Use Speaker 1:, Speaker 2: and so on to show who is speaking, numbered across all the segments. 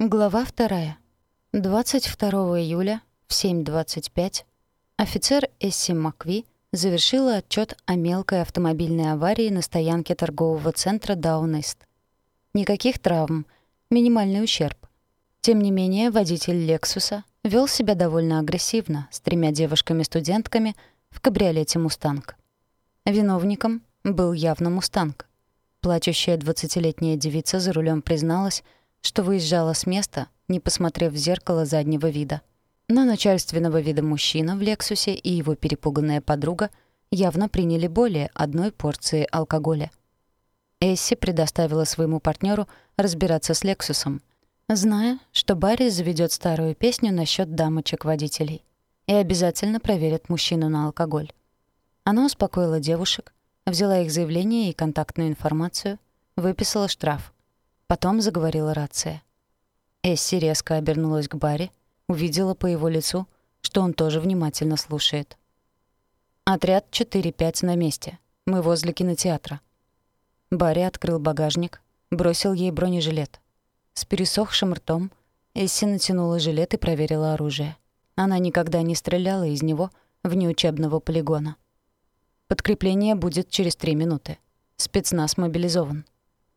Speaker 1: Глава вторая. 22 июля в 7.25 офицер Эсси Макви завершила отчет о мелкой автомобильной аварии на стоянке торгового центра Даунест. Никаких травм, минимальный ущерб. Тем не менее, водитель «Лексуса» вел себя довольно агрессивно с тремя девушками-студентками в кабриолете «Мустанг». Виновником был явно «Мустанг». Плачущая двадцатилетняя девица за рулем призналась, что выезжала с места, не посмотрев в зеркало заднего вида. Но начальственного вида мужчина в «Лексусе» и его перепуганная подруга явно приняли более одной порции алкоголя. Эсси предоставила своему партнеру разбираться с «Лексусом», зная, что Барри заведет старую песню насчет дамочек-водителей и обязательно проверит мужчину на алкоголь. Она успокоила девушек, взяла их заявление и контактную информацию, выписала штраф — Потом заговорила рация. Эсси резко обернулась к Барри, увидела по его лицу, что он тоже внимательно слушает. «Отряд 4-5 на месте. Мы возле кинотеатра». Барри открыл багажник, бросил ей бронежилет. С пересохшим ртом Эсси натянула жилет и проверила оружие. Она никогда не стреляла из него вне учебного полигона. Подкрепление будет через три минуты. Спецназ мобилизован.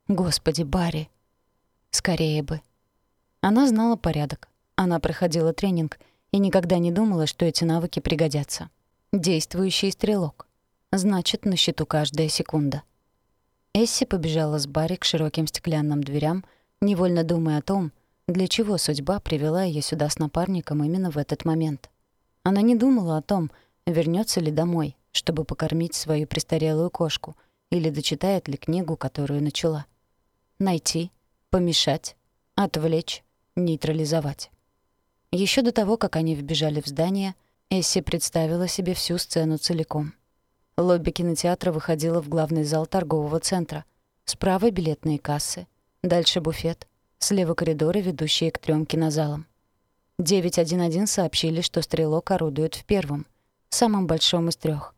Speaker 1: Господи, Барри, Скорее бы. Она знала порядок. Она проходила тренинг и никогда не думала, что эти навыки пригодятся. Действующий стрелок. Значит, на счету каждая секунда. Эсси побежала с Барри к широким стеклянным дверям, невольно думая о том, для чего судьба привела ее сюда с напарником именно в этот момент. Она не думала о том, вернется ли домой, чтобы покормить свою престарелую кошку, или дочитает ли книгу, которую начала. Найти, помешать, отвлечь, нейтрализовать. Еще до того, как они вбежали в здание, Эсси представила себе всю сцену целиком. Лобби кинотеатра выходило в главный зал торгового центра. Справа билетные кассы, дальше буфет, слева коридоры, ведущие к трём кинозалам. 911 сообщили, что стрелок орудует в первом, самом большом из трёх.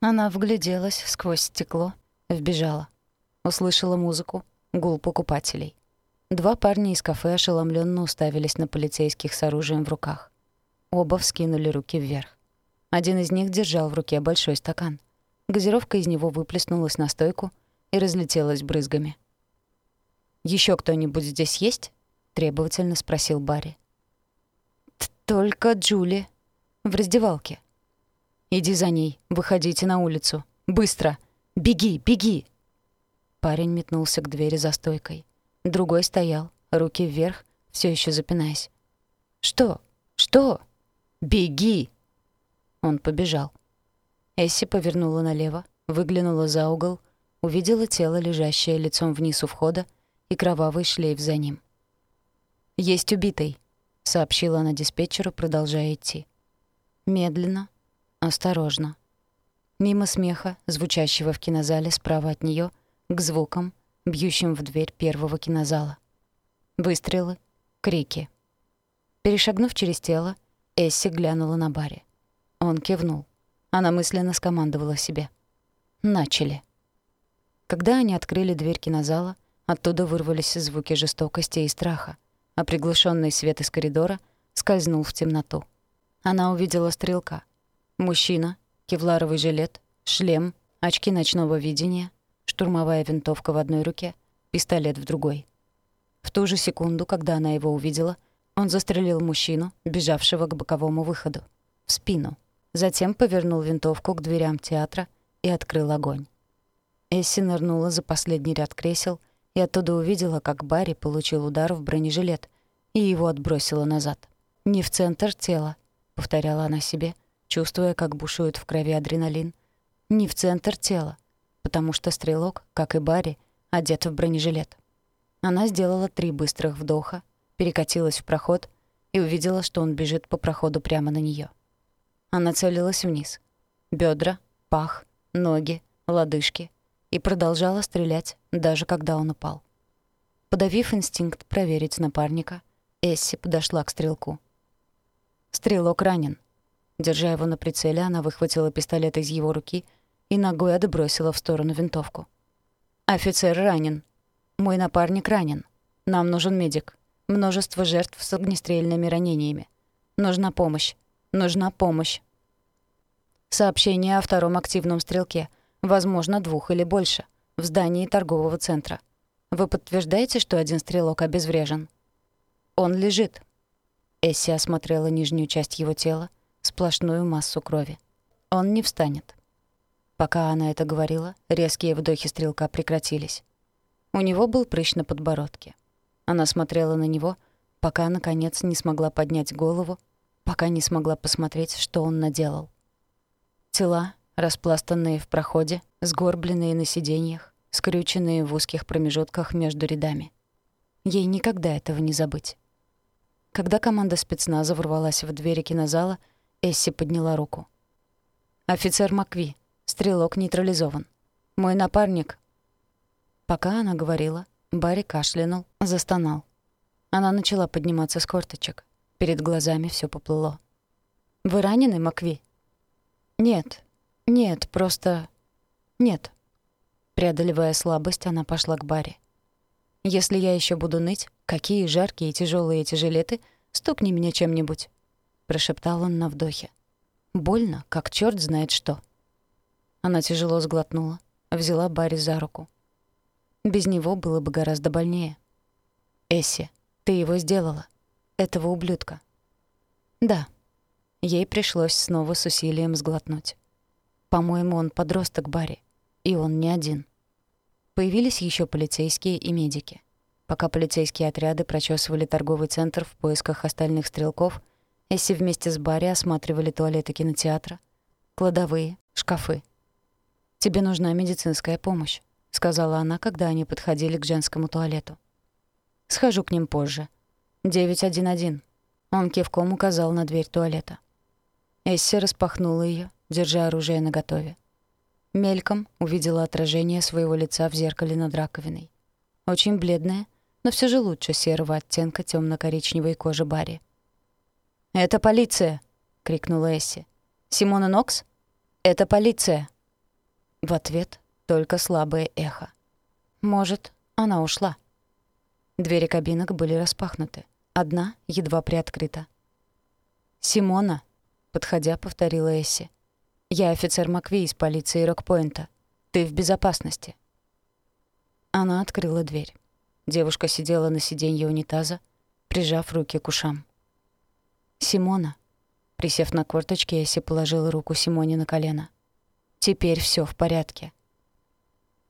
Speaker 1: Она вгляделась сквозь стекло, вбежала. Услышала музыку, гул покупателей. Два парня из кафе ошеломленно уставились на полицейских с оружием в руках. Оба вскинули руки вверх. Один из них держал в руке большой стакан. Газировка из него выплеснулась на стойку и разлетелась брызгами. Еще кто-нибудь здесь есть?» — требовательно спросил Барри. «Только Джули. В раздевалке». «Иди за ней. Выходите на улицу. Быстро! Беги, беги!» Парень метнулся к двери за стойкой. Другой стоял, руки вверх, все еще запинаясь. «Что? Что? Беги!» Он побежал. Эсси повернула налево, выглянула за угол, увидела тело, лежащее лицом вниз у входа, и кровавый шлейф за ним. «Есть убитый», — сообщила она диспетчеру, продолжая идти. Медленно, осторожно. Мимо смеха, звучащего в кинозале справа от нее, к звукам — бьющим в дверь первого кинозала. Выстрелы, крики. Перешагнув через тело, Эсси глянула на Барри. Он кивнул. Она мысленно скомандовала себе. «Начали». Когда они открыли дверь кинозала, оттуда вырвались звуки жестокости и страха, а приглушенный свет из коридора скользнул в темноту. Она увидела стрелка. Мужчина, кевларовый жилет, шлем, очки ночного видения, штурмовая винтовка в одной руке, пистолет в другой. В ту же секунду, когда она его увидела, он застрелил мужчину, бежавшего к боковому выходу, в спину. Затем повернул винтовку к дверям театра и открыл огонь. Эсси нырнула за последний ряд кресел и оттуда увидела, как Барри получил удар в бронежилет и его отбросило назад. «Не в центр тела», — повторяла она себе, чувствуя, как бушует в крови адреналин. «Не в центр тела потому что стрелок, как и Барри, одет в бронежилет. Она сделала три быстрых вдоха, перекатилась в проход и увидела, что он бежит по проходу прямо на нее. Она целилась вниз. Бедра, пах, ноги, лодыжки и продолжала стрелять, даже когда он упал. Подавив инстинкт проверить напарника, Эсси подошла к стрелку. Стрелок ранен. Держа его на прицеле, она выхватила пистолет из его руки — и ногой отбросила в сторону винтовку. «Офицер ранен. Мой напарник ранен. Нам нужен медик. Множество жертв с огнестрельными ранениями. Нужна помощь. Нужна помощь. Сообщение о втором активном стрелке. Возможно, двух или больше. В здании торгового центра. Вы подтверждаете, что один стрелок обезврежен? Он лежит. Эсси осмотрела нижнюю часть его тела, сплошную массу крови. Он не встанет. Пока она это говорила, резкие вдохи стрелка прекратились. У него был прыщ на подбородке. Она смотрела на него, пока, наконец, не смогла поднять голову, пока не смогла посмотреть, что он наделал. Тела, распластанные в проходе, сгорбленные на сиденьях, скрюченные в узких промежутках между рядами. Ей никогда этого не забыть. Когда команда спецназа ворвалась в двери кинозала, Эсси подняла руку. «Офицер Макви, стрелок нейтрализован. Мой напарник...» Пока она говорила, Барри кашлянул, застонал. Она начала подниматься с корточек. Перед глазами все поплыло. «Вы ранены, Макви?» «Нет. Нет, просто... Нет». Преодолевая слабость, она пошла к Барри. «Если я еще буду ныть, какие жаркие и тяжелые эти жилеты, стукни меня чем-нибудь», — прошептал он на вдохе. «Больно, как черт знает что». Она тяжело сглотнула, взяла Барри за руку. Без него было бы гораздо больнее. «Эсси, ты его сделала. Этого ублюдка». «Да». Ей пришлось снова с усилием сглотнуть. «По-моему, он подросток Барри, и он не один». Появились еще полицейские и медики. Пока полицейские отряды прочесывали торговый центр в поисках остальных стрелков, Эсси вместе с Барри осматривали туалеты кинотеатра, кладовые, шкафы. «Тебе нужна медицинская помощь», — сказала она, когда они подходили к женскому туалету. «Схожу к ним позже. 911». Он кивком указал на дверь туалета. Эсси распахнула ее, держа оружие наготове. Мельком увидела отражение своего лица в зеркале над раковиной. Очень бледная, но все же лучше серого оттенка темно коричневой кожи Барри. «Это полиция!» — крикнула Эсси. «Симона Нокс? Это полиция!» В ответ только слабое эхо. Может, она ушла. Двери кабинок были распахнуты. Одна едва приоткрыта. «Симона», — подходя, повторила Эсси. «Я офицер Макви из полиции Рокпоинта. Ты в безопасности». Она открыла дверь. Девушка сидела на сиденье унитаза, прижав руки к ушам. «Симона», — присев на корточки, Эсси положила руку Симоне на колено. «Теперь все в порядке».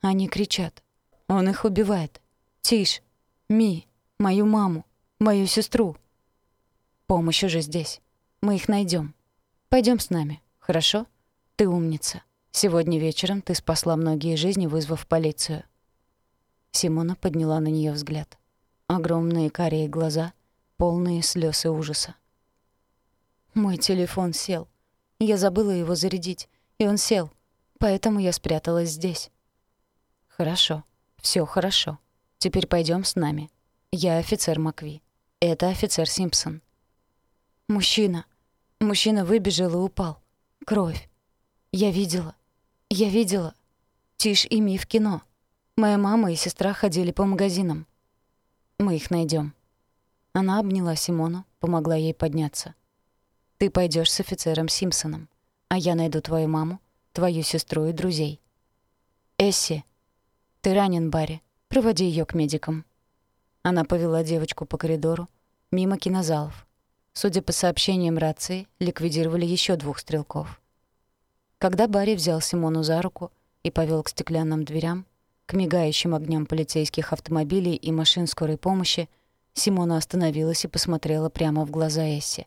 Speaker 1: Они кричат. Он их убивает. Тише. Ми. Мою маму. Мою сестру. Помощь уже здесь. Мы их найдем. Пойдем с нами, хорошо? Ты умница. Сегодня вечером ты спасла многие жизни, вызвав полицию. Симона подняла на нее взгляд. Огромные карие глаза, полные слез и ужаса. Мой телефон сел. Я забыла его зарядить, и он сел. Поэтому я спряталась здесь. «Хорошо. все хорошо. Теперь пойдем с нами. Я офицер Макви. Это офицер Симпсон». «Мужчина. Мужчина выбежал и упал. Кровь. Я видела. Я видела. Тишь и Ми в кино. Моя мама и сестра ходили по магазинам. Мы их найдем. Она обняла Симону, помогла ей подняться. «Ты пойдешь с офицером Симпсоном, а я найду твою маму, твою сестру и друзей». «Эсси», «Ты ранен, Барри. Проводи ее к медикам». Она повела девочку по коридору, мимо кинозалов. Судя по сообщениям рации, ликвидировали еще двух стрелков. Когда Барри взял Симону за руку и повел к стеклянным дверям, к мигающим огням полицейских автомобилей и машин скорой помощи, Симона остановилась и посмотрела прямо в глаза Эсси.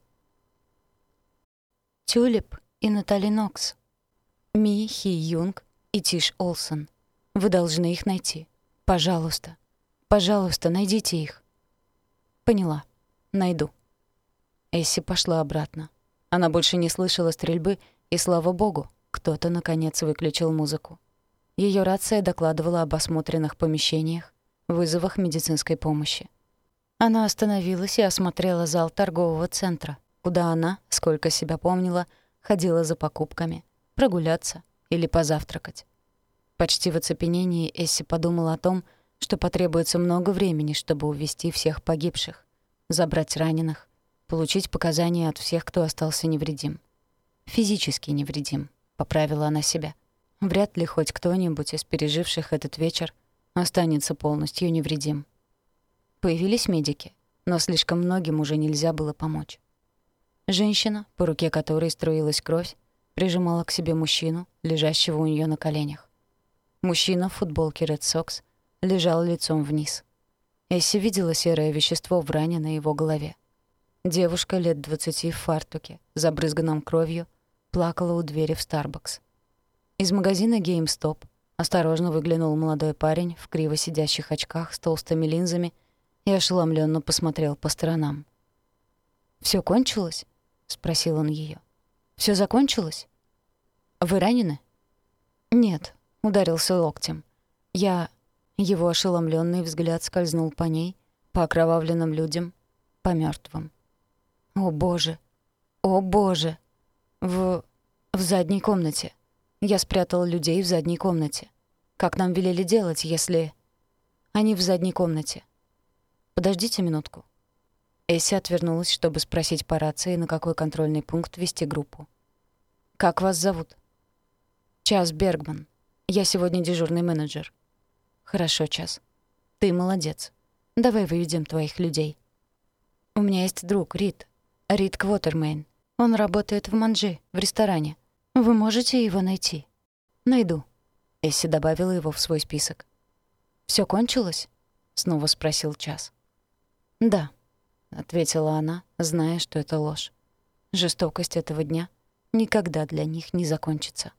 Speaker 1: Тюлип и Натали Нокс. Ми Хи Юнг и Тиш Олсон — вы должны их найти. Пожалуйста. Пожалуйста, найдите их. Поняла. Найду. Эсси пошла обратно. Она больше не слышала стрельбы, и, слава богу, кто-то, наконец, выключил музыку. Ее рация докладывала об осмотренных помещениях, вызовах медицинской помощи. Она остановилась и осмотрела зал торгового центра, куда она, сколько себя помнила, ходила за покупками, прогуляться или позавтракать. Почти в оцепенении Эсси подумала о том, что потребуется много времени, чтобы увести всех погибших, забрать раненых, получить показания от всех, кто остался невредим. Физически невредим, поправила она себя. Вряд ли хоть кто-нибудь из переживших этот вечер останется полностью невредим. Появились медики, но слишком многим уже нельзя было помочь. Женщина, по руке которой струилась кровь, прижимала к себе мужчину, лежащего у нее на коленях. Мужчина в футболке Red Sox лежал лицом вниз. Эсси видела серое вещество в ране на его голове. Девушка лет двадцати в фартуке, забрызганном кровью, плакала у двери в Starbucks. Из магазина GameStop осторожно выглянул молодой парень в криво сидящих очках с толстыми линзами и ошеломленно посмотрел по сторонам. Все кончилось?» — спросил он ее. Все закончилось? Вы ранены?» «Нет», — ударился локтем. «Я...» Его ошеломленный взгляд скользнул по ней, по окровавленным людям, по мертвым. «О, Боже! О, Боже! В... в задней комнате. Я спрятал людей в задней комнате. Как нам велели делать, если... Они в задней комнате. Подождите минутку». Эсси отвернулась, чтобы спросить по рации, на какой контрольный пункт вести группу. «Как вас зовут?» «Час Бергман. Я сегодня дежурный менеджер». «Хорошо, Час. Ты молодец. Давай выведем твоих людей». «У меня есть друг, Рид. Рид Квотермейн. Он работает в Манджи, в ресторане. Вы можете его найти?» «Найду». Эсси добавила его в свой список. «Всё кончилось?» — снова спросил Час. «Да». — ответила она, зная, что это ложь. Жестокость этого дня никогда для них не закончится.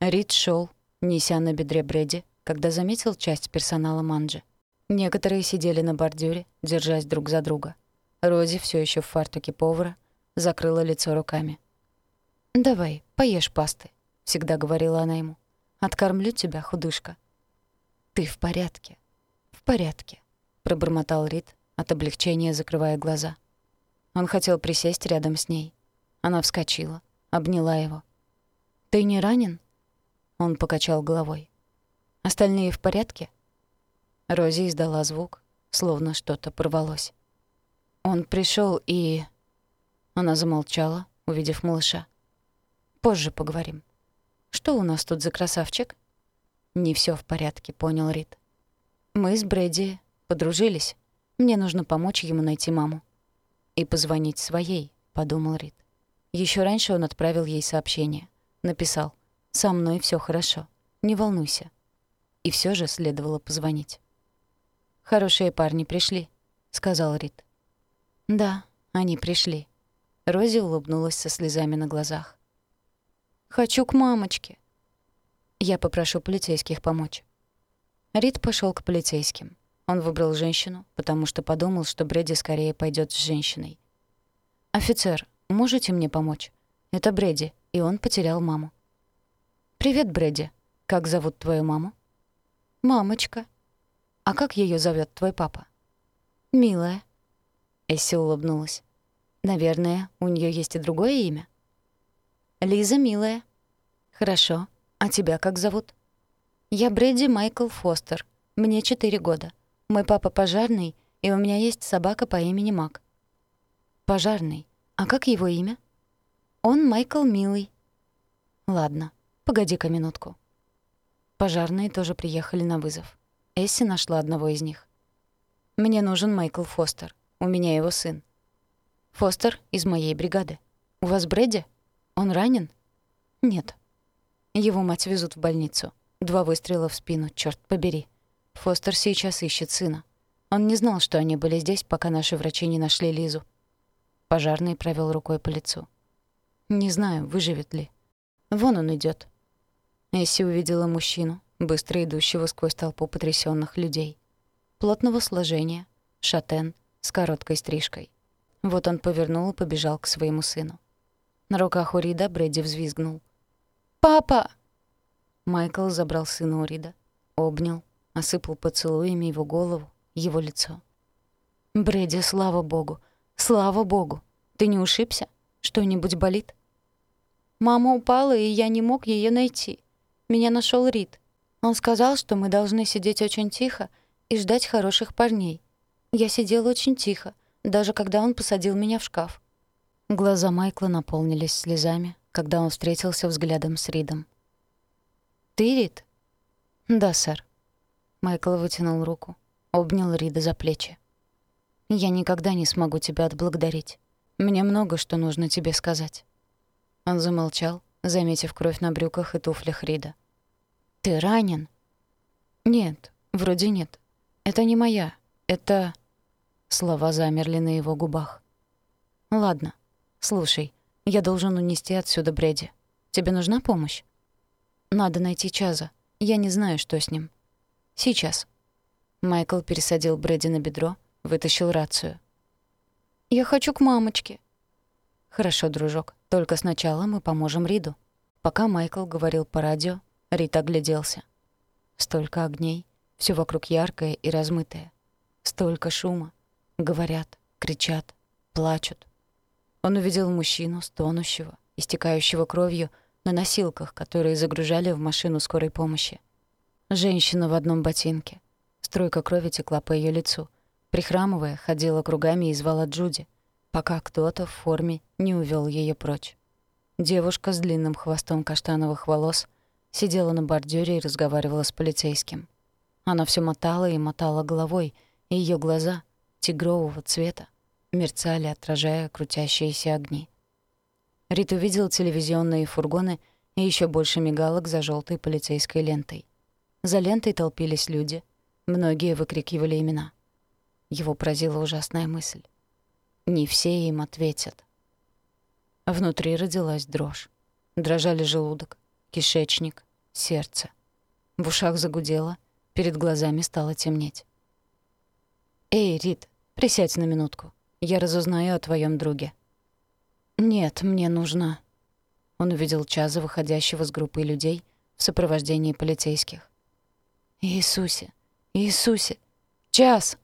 Speaker 1: Рид шел, неся на бедре Брэди, когда заметил часть персонала Манджи. Некоторые сидели на бордюре, держась друг за друга. Рози, все еще в фартуке повара, закрыла лицо руками. «Давай, поешь пасты», — всегда говорила она ему. «Откормлю тебя, худышка». «Ты в порядке?» «В порядке», — пробормотал Рид, от облегчения закрывая глаза. Он хотел присесть рядом с ней. Она вскочила, обняла его. «Ты не ранен?» Он покачал головой. «Остальные в порядке?» Рози издала звук, словно что-то порвалось. Он пришел и... Она замолчала, увидев малыша. «Позже поговорим. Что у нас тут за красавчик?» «Не все в порядке», — понял Рид. «Мы с Брэди подружились. Мне нужно помочь ему найти маму. И позвонить своей, подумал Рид. Еще раньше он отправил ей сообщение. Написал «Со мной все хорошо. Не волнуйся». И все же следовало позвонить. «Хорошие парни пришли», — сказал Рид. «Да, они пришли». Рози улыбнулась со слезами на глазах. «Хочу к мамочке». «Я попрошу полицейских помочь». Рид пошел к полицейским. Он выбрал женщину, потому что подумал, что Брэди скорее пойдет с женщиной. «Офицер, можете мне помочь? Это Брэди, и он потерял маму». «Привет, Брэди. Как зовут твою маму?» «Мамочка». «А как ее зовет твой папа?» «Милая». Эсси улыбнулась. «Наверное, у нее есть и другое имя?» «Лиза, милая». «Хорошо. А тебя как зовут?» «Я Брэди Майкл Фостер. Мне четыре года. Мой папа пожарный, и у меня есть собака по имени Мак. Пожарный. А как его имя? Он Майкл Милый. Ладно, погоди-ка минутку. Пожарные тоже приехали на вызов. Эсси нашла одного из них. Мне нужен Майкл Фостер. У меня его сын. Фостер из моей бригады. У вас Брэди? Он ранен? Нет. Его мать везут в больницу. Два выстрела в спину, черт побери. Фостер сейчас ищет сына. Он не знал, что они были здесь, пока наши врачи не нашли Лизу. Пожарный провел рукой по лицу. Не знаю, выживет ли. Вон он идет. Эсси увидела мужчину, быстро идущего сквозь толпу потрясенных людей. Плотного сложения, шатен, с короткой стрижкой. Вот он повернул и побежал к своему сыну. На руках у Рида Брэди взвизгнул. «Папа!» Майкл забрал сына у Рида, обнял, осыпал поцелуями его голову, его лицо. «Бредди, слава богу! Слава богу! Ты не ушибся? Что-нибудь болит?» «Мама упала, и я не мог ее найти. Меня нашел Рид. Он сказал, что мы должны сидеть очень тихо и ждать хороших парней. Я сидела очень тихо, даже когда он посадил меня в шкаф. Глаза Майкла наполнились слезами, когда он встретился взглядом с Ридом. «Ты Рид?» «Да, сэр». Майкл вытянул руку, обнял Рида за плечи. «Я никогда не смогу тебя отблагодарить. Мне много что нужно тебе сказать». Он замолчал, заметив кровь на брюках и туфлях Рида. «Ты ранен?» «Нет, вроде нет. Это не моя. Это...» Слова замерли на его губах. «Ладно. Слушай, я должен унести отсюда Бредди. Тебе нужна помощь?» «Надо найти Чаза. Я не знаю, что с ним». «Сейчас». Майкл пересадил Бредди на бедро, вытащил рацию. «Я хочу к мамочке». «Хорошо, дружок. Только сначала мы поможем Риду». Пока Майкл говорил по радио, Рид огляделся. Столько огней, все вокруг яркое и размытое. Столько шума. Говорят, кричат, плачут. Он увидел мужчину, стонущего, истекающего кровью, на носилках, которые загружали в машину скорой помощи. Женщина в одном ботинке. Струйка крови текла по ее лицу. Прихрамывая, ходила кругами и звала Джуди, пока кто-то в форме не увел ее прочь. Девушка с длинным хвостом каштановых волос сидела на бордюре и разговаривала с полицейским. Она все мотала и мотала головой, и ее глаза, тигрового цвета, мерцали, отражая крутящиеся огни. Рит увидел телевизионные фургоны и еще больше мигалок за желтой полицейской лентой. За лентой толпились люди, многие выкрикивали имена. Его поразила ужасная мысль. Не все им ответят. Внутри родилась дрожь. Дрожали желудок, кишечник, сердце. В ушах загудело, перед глазами стало темнеть. «Эй, Рит, присядь на минутку. Я разузнаю о твоем друге». «Нет, мне нужно...» Он увидел Чаза, выходящего с группой людей в сопровождении полицейских. «Иисусе! Иисусе! Час!»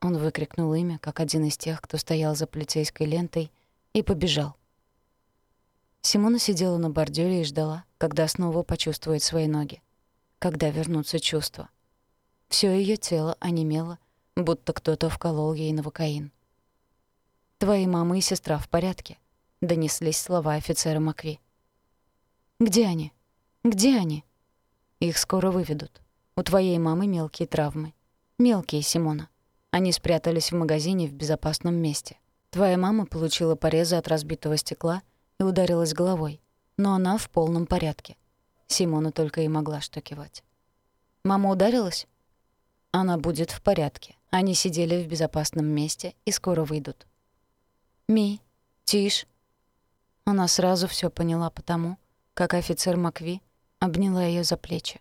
Speaker 1: Он выкрикнул имя, как один из тех, кто стоял за полицейской лентой, и побежал. Симона сидела на бордюре и ждала, когда снова почувствует свои ноги. Когда вернутся чувства. Всё её тело онемело, будто кто-то вколол ей новокаин. «Твои мама и сестра в порядке», — донеслись слова офицера Макви. «Где они? Где они?» «Их скоро выведут. У твоей мамы мелкие травмы. Мелкие, Симона. Они спрятались в магазине в безопасном месте. Твоя мама получила порезы от разбитого стекла и ударилась головой, но она в полном порядке. Симона только и могла что кивать. «Мама ударилась?» «Она будет в порядке. Они сидели в безопасном месте и скоро выйдут». «Ми, тишь». Она сразу все поняла потому, как офицер Макви обняла ее за плечи.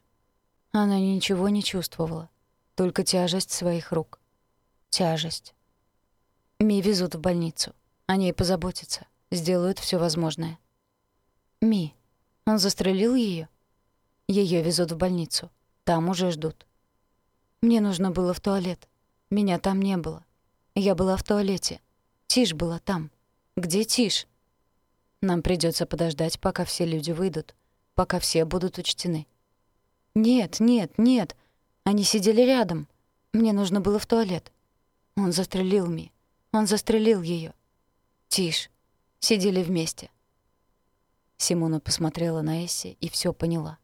Speaker 1: Она ничего не чувствовала, только тяжесть своих рук. Тяжесть. Ми везут в больницу. О ней позаботятся, сделают все возможное. Ми. Он застрелил ее. Ее везут в больницу. Там уже ждут. Мне нужно было в туалет. Меня там не было. Я была в туалете. Тишь была там. Где Тишь? Нам придется подождать, пока все люди выйдут, пока все будут учтены. Нет, нет, нет. Они сидели рядом. Мне нужно было в туалет. Он застрелил Ми. Он застрелил ее. Тише. Сидели вместе. Симона посмотрела на Эсси и все поняла.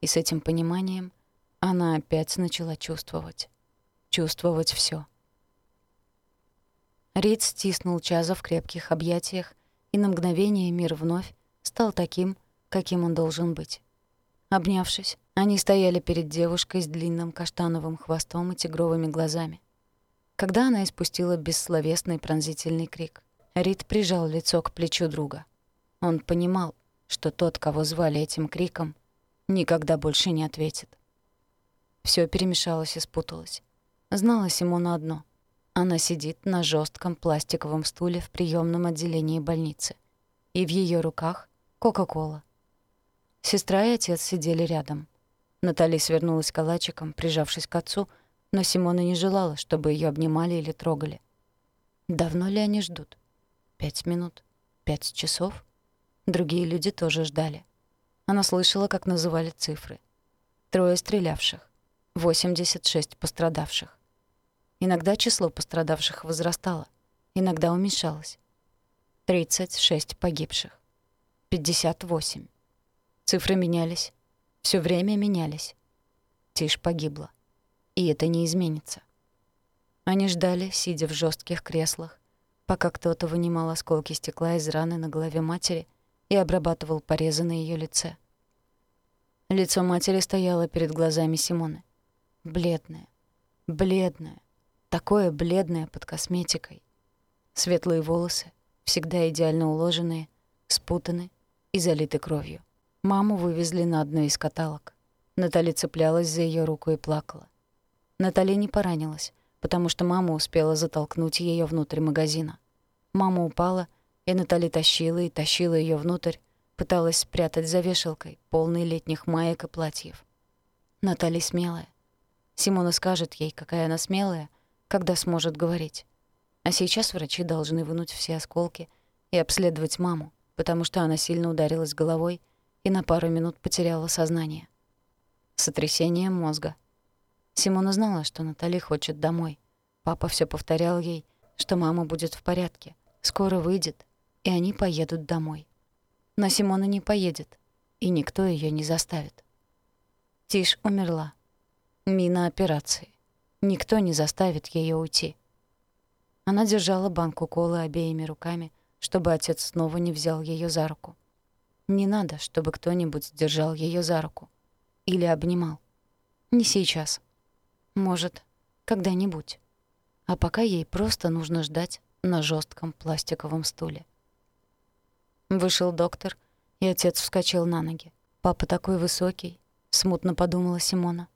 Speaker 1: И с этим пониманием она опять начала чувствовать. Чувствовать все. Рид стиснул Чаза в крепких объятиях, и на мгновение мир вновь стал таким, каким он должен быть. Обнявшись, они стояли перед девушкой с длинным каштановым хвостом и тигровыми глазами. Когда она испустила бессловесный пронзительный крик, Рид прижал лицо к плечу друга. Он понимал, что тот, кого звали этим криком, никогда больше не ответит. Всё перемешалось и спуталось. Знала Симона одно. Она сидит на жестком пластиковом стуле в приемном отделении больницы. И в ее руках — Кока-Кола. Сестра и отец сидели рядом. Натали свернулась калачиком, прижавшись к отцу — но Симона не желала, чтобы ее обнимали или трогали. Давно ли они ждут? Пять минут? Пять часов? Другие люди тоже ждали. Она слышала, как называли цифры. Трое стрелявших. 86 пострадавших. Иногда число пострадавших возрастало, иногда уменьшалось. 36 погибших. 58. Цифры менялись, все время менялись. Тишь погибла. И это не изменится. Они ждали, сидя в жестких креслах, пока кто-то вынимал осколки стекла из раны на голове матери и обрабатывал порезы на ее лице. Лицо матери стояло перед глазами Симоны. Бледное, бледное, такое бледное под косметикой. Светлые волосы, всегда идеально уложенные, спутаны и залиты кровью. Маму вывезли на одну из каталог. Натали цеплялась за ее руку и плакала. Натали не поранилась, потому что мама успела затолкнуть ее внутрь магазина. Мама упала, и Натали тащила и тащила ее внутрь, пыталась спрятать за вешалкой, полной летних маек и платьев. Натали смелая. Симона скажет ей, какая она смелая, когда сможет говорить. А сейчас врачи должны вынуть все осколки и обследовать маму, потому что она сильно ударилась головой и на пару минут потеряла сознание. Сотрясение мозга — Симона знала, что Натали хочет домой. Папа все повторял ей, что мама будет в порядке, скоро выйдет, и они поедут домой. Но Симона не поедет, и никто ее не заставит. Тиш умерла. Мина операции. Никто не заставит ее уйти. Она держала банку колы обеими руками, чтобы отец снова не взял ее за руку. Не надо, чтобы кто-нибудь держал ее за руку. Или обнимал. Не сейчас. Может, когда-нибудь. А пока ей просто нужно ждать на жестком пластиковом стуле. Вышел доктор, и отец вскочил на ноги. «Папа такой высокий», — смутно подумала Симона.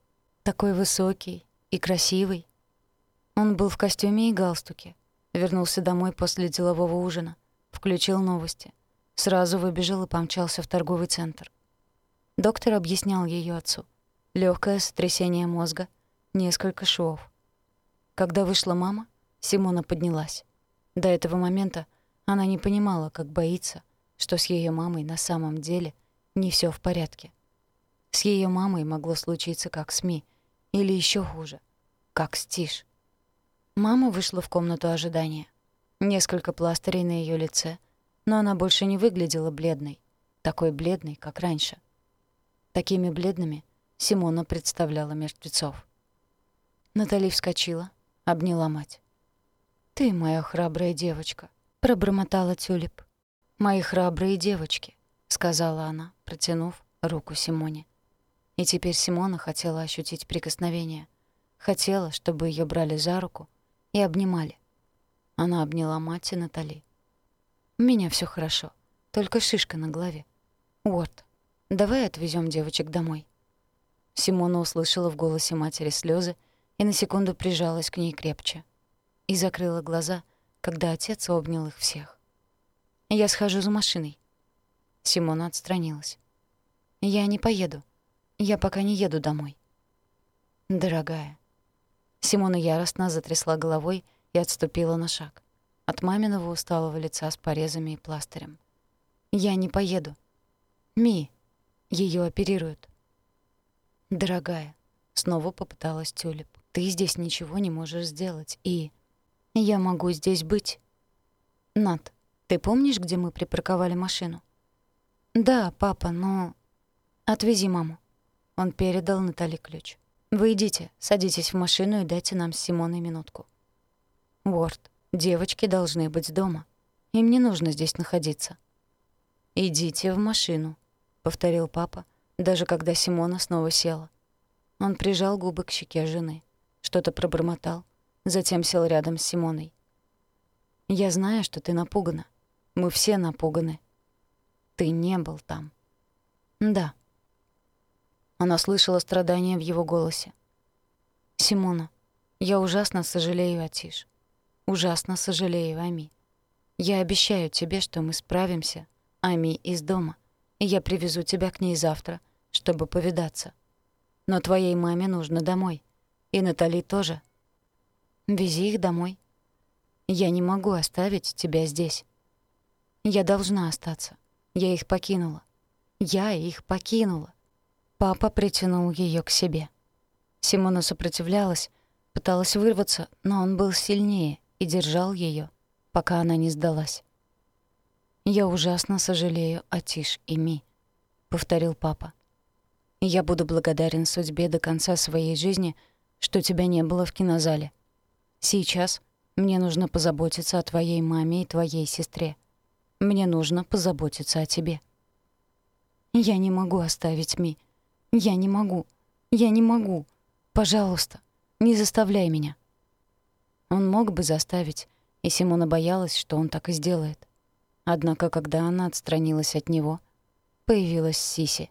Speaker 1: «Такой высокий и красивый». Он был в костюме и галстуке. Вернулся домой после делового ужина. Включил новости. Сразу выбежал и помчался в торговый центр. Доктор объяснял ее отцу. Легкое сотрясение мозга — несколько швов. Когда вышла мама, Симона поднялась. До этого момента она не понимала, как боится, что с ее мамой на самом деле не все в порядке. С ее мамой могло случиться как с Ми, или еще хуже, как с Тиш. Мама вышла в комнату ожидания. Несколько пластырей на ее лице, но она больше не выглядела бледной, такой бледной, как раньше. Такими бледными Симона представляла мертвецов. Натали вскочила, обняла мать. «Ты моя храбрая девочка», — пробормотала Тюлип. «Мои храбрые девочки», — сказала она, протянув руку Симоне. И теперь Симона хотела ощутить прикосновение. Хотела, чтобы ее брали за руку и обнимали. Она обняла мать и Натали. «У меня все хорошо, только шишка на голове. Уорд, давай отвезем девочек домой». Симона услышала в голосе матери слезы и на секунду прижалась к ней крепче. И закрыла глаза, когда отец обнял их всех. «Я схожу за машиной». Симона отстранилась. «Я не поеду. Я пока не еду домой». «Дорогая». Симона яростно затрясла головой и отступила на шаг. От маминого усталого лица с порезами и пластырем. «Я не поеду. Ми, ее оперируют». «Дорогая», — снова попыталась Тюлип. Ты здесь ничего не можешь сделать, и... Я могу здесь быть. Над, ты помнишь, где мы припарковали машину? Да, папа, но... Отвези маму. Он передал Натали ключ. Вы идите, садитесь в машину и дайте нам с Симоной минутку. Уорд, девочки должны быть дома. Им не нужно здесь находиться. «Идите в машину», — повторил папа, даже когда Симона снова села. Он прижал губы к щеке жены что-то пробормотал, затем сел рядом с Симоной. «Я знаю, что ты напугана. Мы все напуганы. Ты не был там». «Да». Она слышала страдания в его голосе. «Симона, я ужасно сожалею о Тиш. Ужасно сожалею о Ми. Я обещаю тебе, что мы справимся, Ами из дома, и я привезу тебя к ней завтра, чтобы повидаться. Но твоей маме нужно домой. И Натали тоже. Вези их домой. Я не могу оставить тебя здесь. Я должна остаться. Я их покинула. Я их покинула. Папа притянул ее к себе. Симона сопротивлялась, попыталась вырваться, но он был сильнее и держал ее, пока она не сдалась. «Я ужасно сожалею о Тиш и Ми», — повторил папа. «Я буду благодарен судьбе до конца своей жизни, что тебя не было в кинозале. Сейчас мне нужно позаботиться о твоей маме и твоей сестре. Мне нужно позаботиться о тебе». «Я не могу оставить Ми. Я не могу. Я не могу. Пожалуйста, не заставляй меня». Он мог бы заставить, и Симона боялась, что он так и сделает. Однако, когда она отстранилась от него, появилась Сиси.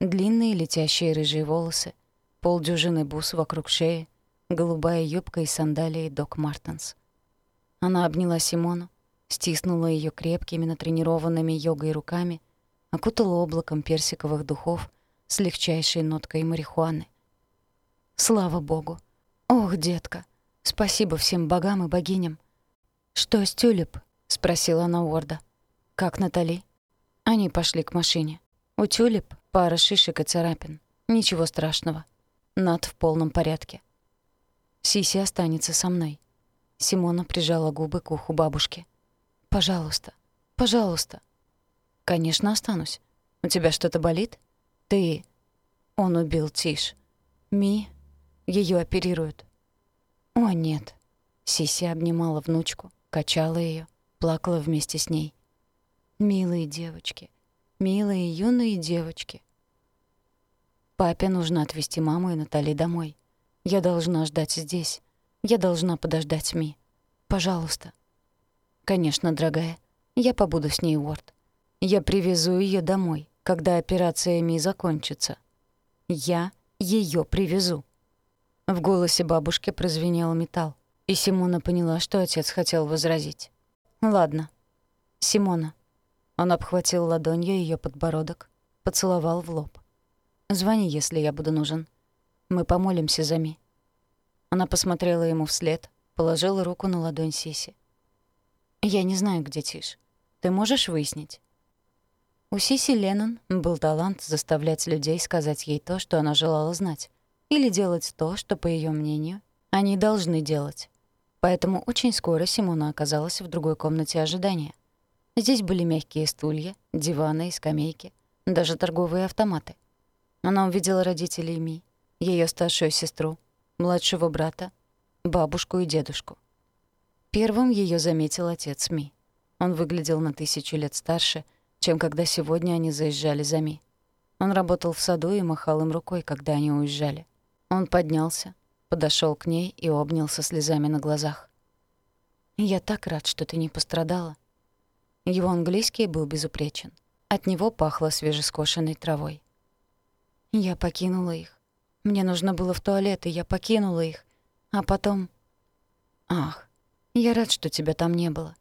Speaker 1: Длинные летящие рыжие волосы, полдюжины бус вокруг шеи, голубая юбка и сандалии Док Мартенс. Она обняла Симону, стиснула ее крепкими натренированными йогой руками, окутала облаком персиковых духов с легчайшей ноткой марихуаны. Слава богу! Ох, детка! Спасибо всем богам и богиням! Что с тюлеп? — спросила она Уорда. «Как Натали?» Они пошли к машине. У Тюлип пара шишек и царапин. Ничего страшного. Над в полном порядке. Сиси останется со мной. Симона прижала губы к уху бабушки. «Пожалуйста, пожалуйста». «Конечно, останусь. У тебя что-то болит? Ты...» Он убил Тиш. Ми... Ее оперируют. «О, нет». Сиси обнимала внучку, качала ее плакала вместе с ней. Милые девочки, милые юные девочки. Папе нужно отвезти маму и Натали домой. Я должна ждать здесь. Я должна подождать Ми. Пожалуйста. Конечно, дорогая. Я побуду с ней, Уорд. Я привезу ее домой, когда операция Ми закончится. Я ее привезу. В голосе бабушки прозвенел металл, и Симона поняла, что отец хотел возразить. Ладно. Симона. Он обхватил ладонью ее подбородок, поцеловал в лоб. Звони, если я буду нужен. Мы помолимся за Ми. Она посмотрела ему вслед, положила руку на ладонь Сиси. Я не знаю, где Тиш. Ты можешь выяснить? У Сиси Леннон был талант заставлять людей сказать ей то, что она желала знать, или делать то, что, по ее мнению, они должны делать. Поэтому очень скоро Симона оказалась в другой комнате ожидания. Здесь были мягкие стулья, диваны и скамейки, даже торговые автоматы. Она увидела родителей Ми, ее старшую сестру, младшего брата, бабушку и дедушку. Первым ее заметил отец Ми. Он выглядел на тысячу лет старше, чем когда сегодня они заезжали за Ми. Он работал в саду и махал им рукой, когда они уезжали. Он поднялся, подошел к ней и обнял со слезами на глазах. «Я так рад, что ты не пострадала». Его английский был безупречен. От него пахло свежескошенной травой. «Я покинула их. Мне нужно было в туалет, и я покинула их. А потом...» «Ах, я рад, что тебя там не было.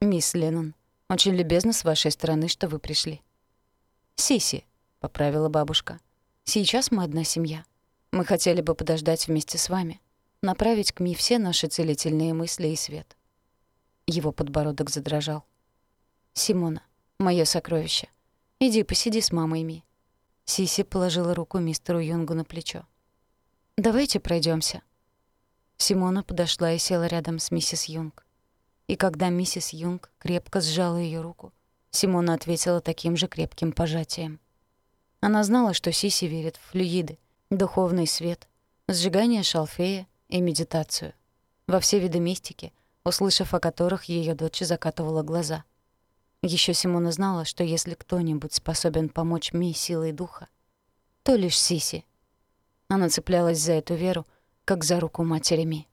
Speaker 1: Мисс Леннон, очень любезно с вашей стороны, что вы пришли». «Сиси», — поправила бабушка. «Сейчас мы одна семья. Мы хотели бы подождать вместе с вами, направить к Ми все наши целительные мысли и свет». Его подбородок задрожал. «Симона, мое сокровище, иди посиди с мамой Ми». Сиси положила руку мистеру Юнгу на плечо. «Давайте пройдемся. Симона подошла и села рядом с миссис Юнг. И когда миссис Юнг крепко сжала ее руку, Симона ответила таким же крепким пожатием. Она знала, что Сиси верит в флюиды, духовный свет, сжигание шалфея и медитацию. Во все виды мистики, услышав о которых ее дочь закатывала глаза. Еще Симона знала, что если кто-нибудь способен помочь Ми силой духа, то лишь Сиси. Она цеплялась за эту веру, как за руку матери Ми.